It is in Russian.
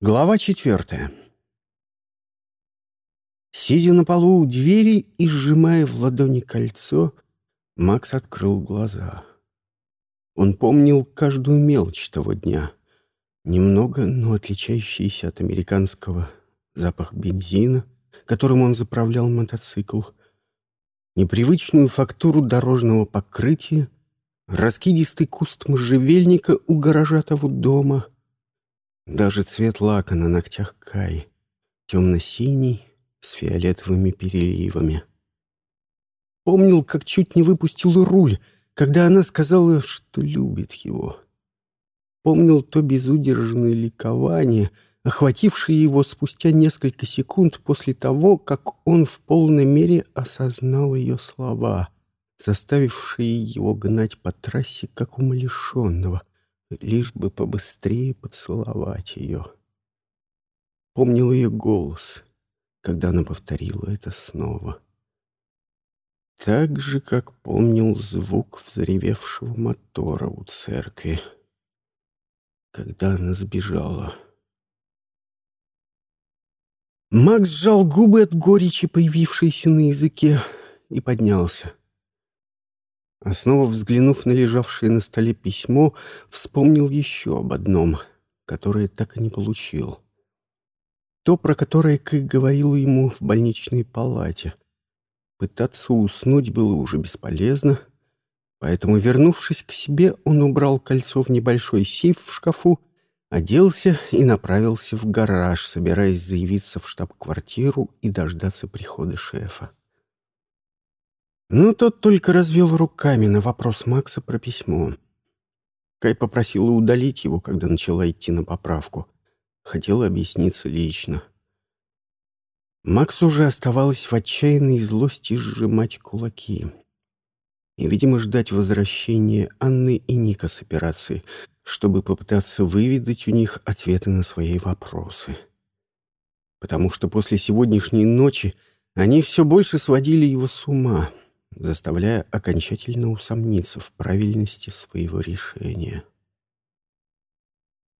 Глава четвертая. Сидя на полу у двери и сжимая в ладони кольцо, Макс открыл глаза. Он помнил каждую мелочь того дня. Немного, но отличающийся от американского запах бензина, которым он заправлял мотоцикл, непривычную фактуру дорожного покрытия, раскидистый куст можжевельника у гаража того дома — даже цвет лака на ногтях Кай. Темно-синий, с фиолетовыми переливами. Помнил, как чуть не выпустил руль, когда она сказала, что любит его. Помнил то безудержное ликование, охватившее его спустя несколько секунд после того, как он в полной мере осознал ее слова, заставившие его гнать по трассе, как умалишенного, лишь бы побыстрее поцеловать ее. Помнил ее голос, когда она повторила это снова. Так же, как помнил звук взревевшего мотора у церкви, когда она сбежала. Макс сжал губы от горечи, появившейся на языке, и поднялся. А снова взглянув на лежавшее на столе письмо, вспомнил еще об одном, которое так и не получил. То, про которое Кэй говорила ему в больничной палате. Пытаться уснуть было уже бесполезно, поэтому, вернувшись к себе, он убрал кольцо в небольшой сейф в шкафу, оделся и направился в гараж, собираясь заявиться в штаб-квартиру и дождаться прихода шефа. Но тот только развел руками на вопрос Макса про письмо. Кай попросила удалить его, когда начала идти на поправку. Хотела объясниться лично. Макс уже оставалось в отчаянной злости сжимать кулаки. И, видимо, ждать возвращения Анны и Ника с операции, чтобы попытаться выведать у них ответы на свои вопросы. Потому что после сегодняшней ночи они все больше сводили его с ума — заставляя окончательно усомниться в правильности своего решения.